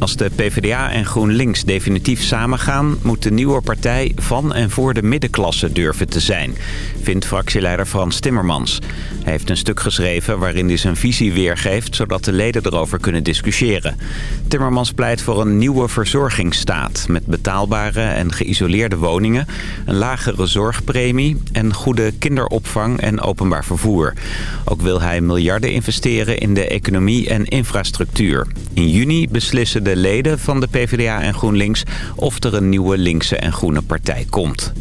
Als de PvdA en GroenLinks definitief samengaan... moet de nieuwe partij van en voor de middenklasse durven te zijn... vindt fractieleider Frans Timmermans. Hij heeft een stuk geschreven waarin hij zijn visie weergeeft... zodat de leden erover kunnen discussiëren. Timmermans pleit voor een nieuwe verzorgingsstaat... met betaalbare en geïsoleerde woningen... een lagere zorgpremie en goede kinderopvang en openbaar vervoer. Ook wil hij miljarden investeren in de economie en infrastructuur. In juni beslissen de leden van de PvdA en GroenLinks... of er een nieuwe linkse en groene partij komt.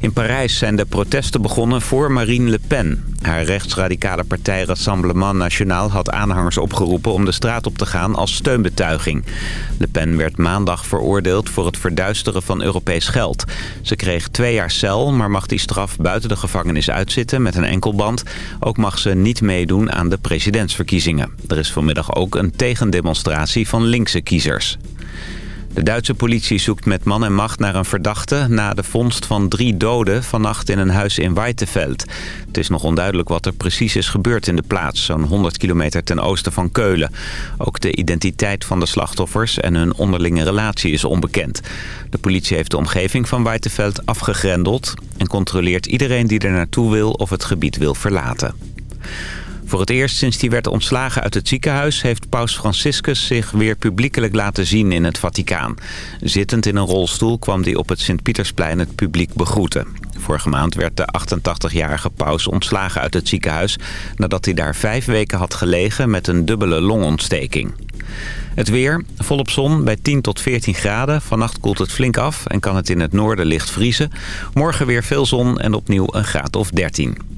In Parijs zijn de protesten begonnen voor Marine Le Pen. Haar rechtsradicale partij Rassemblement National had aanhangers opgeroepen om de straat op te gaan als steunbetuiging. Le Pen werd maandag veroordeeld voor het verduisteren van Europees geld. Ze kreeg twee jaar cel, maar mag die straf buiten de gevangenis uitzitten met een enkelband. Ook mag ze niet meedoen aan de presidentsverkiezingen. Er is vanmiddag ook een tegendemonstratie van linkse kiezers. De Duitse politie zoekt met man en macht naar een verdachte... na de vondst van drie doden vannacht in een huis in Weiteveld. Het is nog onduidelijk wat er precies is gebeurd in de plaats... zo'n 100 kilometer ten oosten van Keulen. Ook de identiteit van de slachtoffers en hun onderlinge relatie is onbekend. De politie heeft de omgeving van Weiteveld afgegrendeld... en controleert iedereen die er naartoe wil of het gebied wil verlaten. Voor het eerst sinds hij werd ontslagen uit het ziekenhuis... heeft paus Franciscus zich weer publiekelijk laten zien in het Vaticaan. Zittend in een rolstoel kwam hij op het Sint-Pietersplein het publiek begroeten. Vorige maand werd de 88-jarige paus ontslagen uit het ziekenhuis... nadat hij daar vijf weken had gelegen met een dubbele longontsteking. Het weer, volop zon bij 10 tot 14 graden. Vannacht koelt het flink af en kan het in het noorden licht vriezen. Morgen weer veel zon en opnieuw een graad of 13.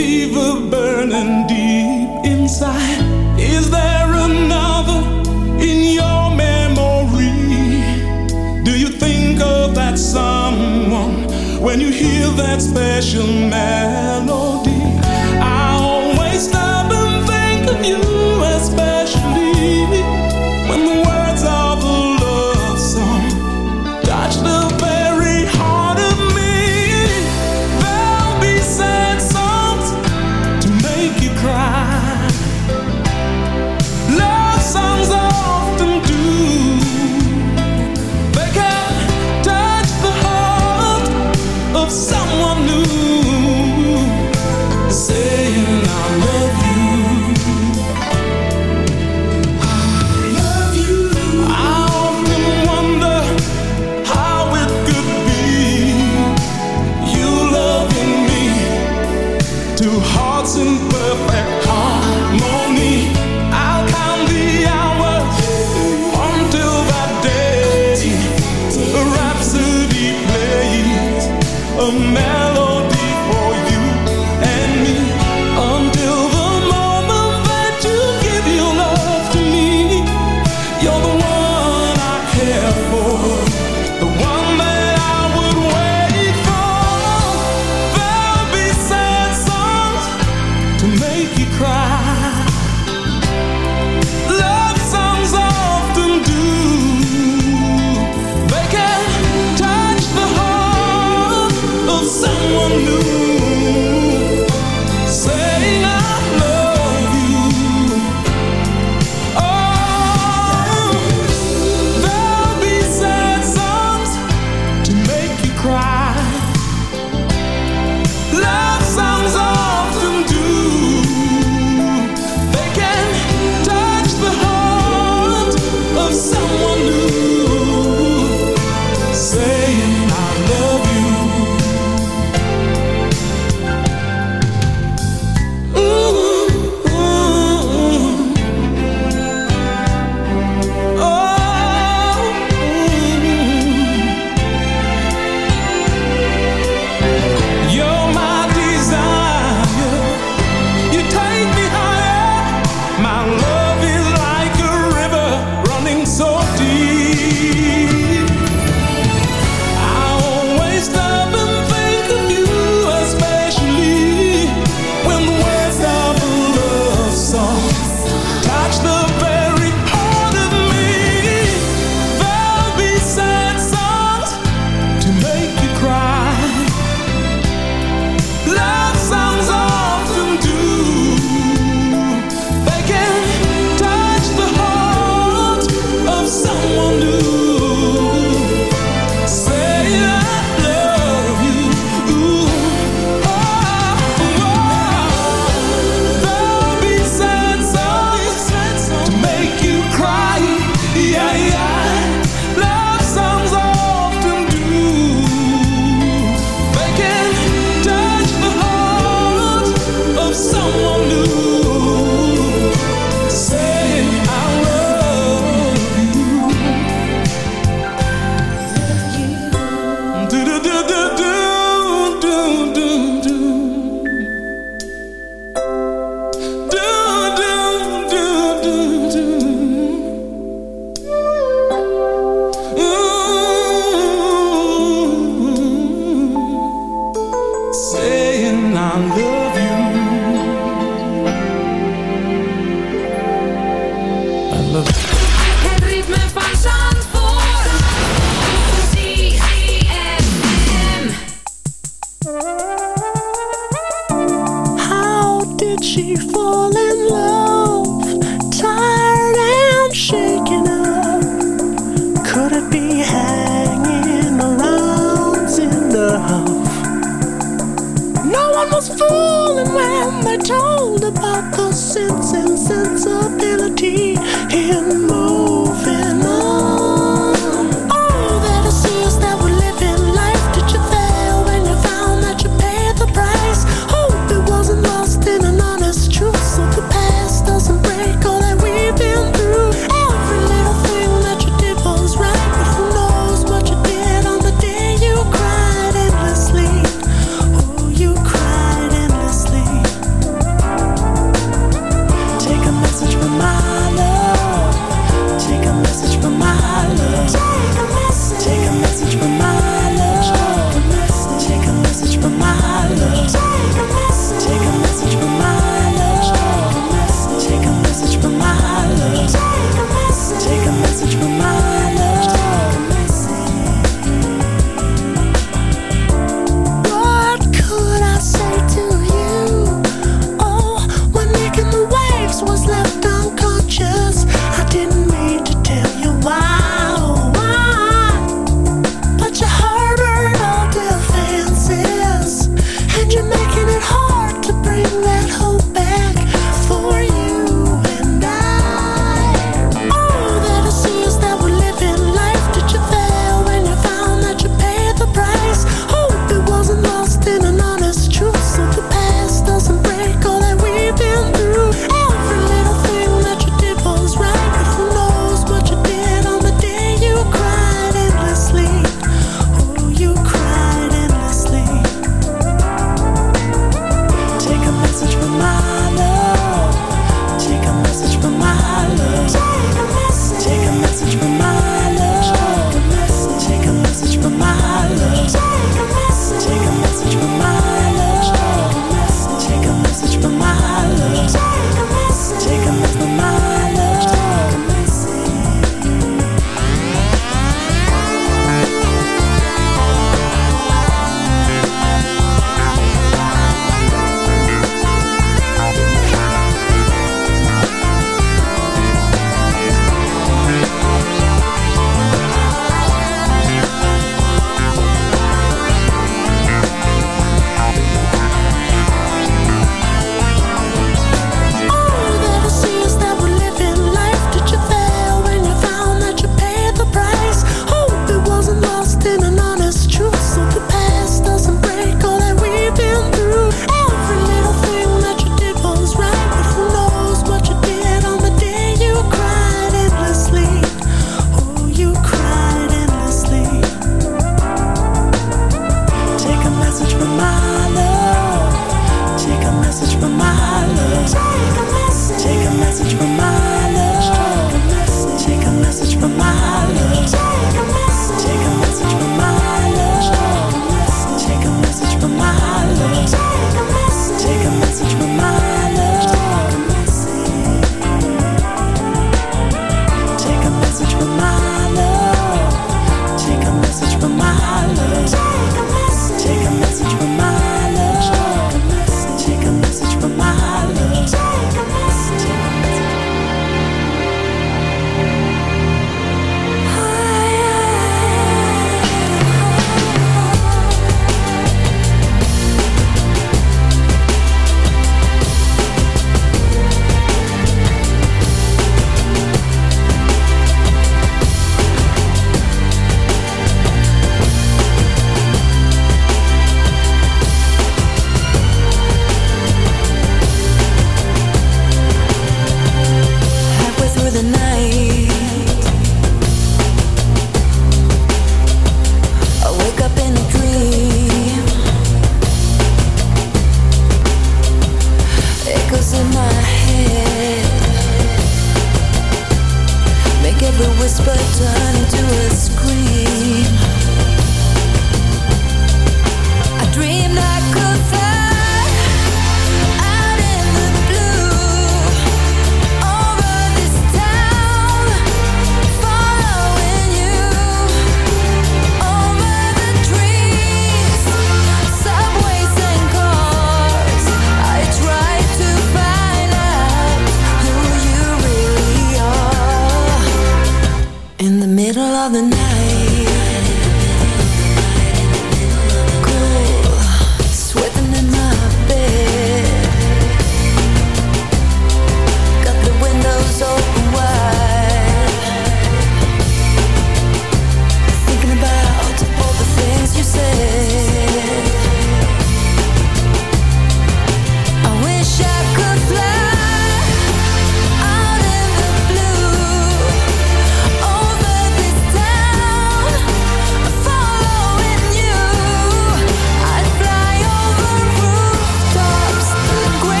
fever. matter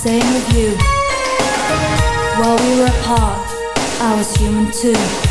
Same with you. While we were apart, I was human too.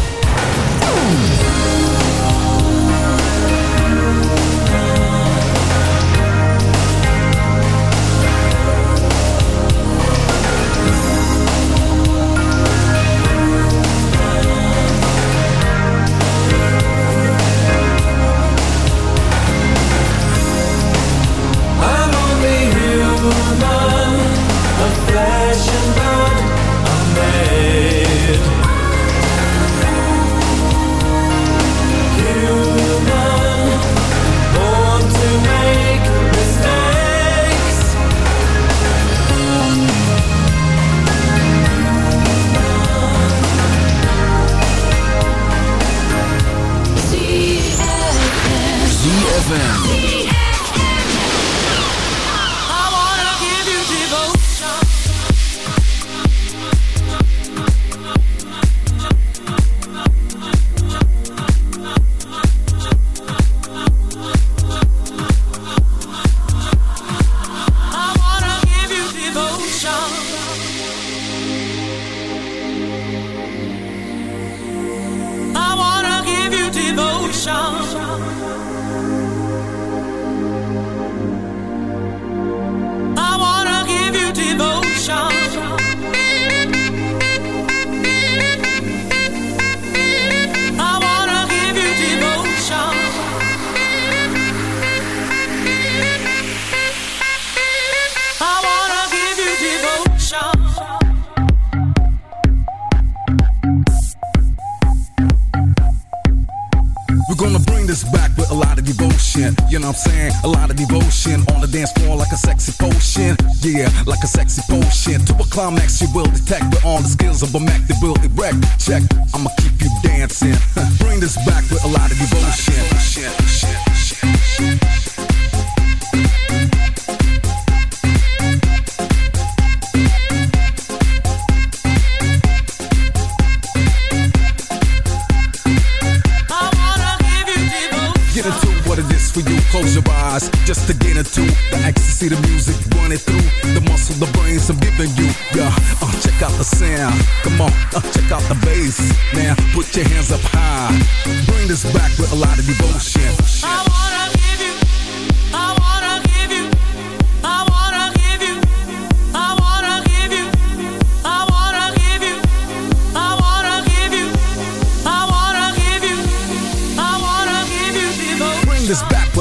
Yeah, like a sexy potion. To a climax, you will detect with all the skills of a Mac that will erect. Check, I'ma keep you dancing. bring this back with a lot of devotion. I wanna give you devotion. Get into what it is for you. Close your eyes just to get into the ecstasy, the music running through the muscle, the brains I'm giving you. Yeah, uh, check out the sound. Come on, uh, check out the bass. Now put your hands up high. Bring this back with a lot of devotion.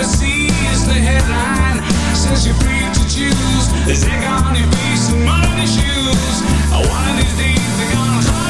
Prophecy is the headline. Says you're free to choose. There's egg on your face and mud on your shoes. One of these days they're gonna try.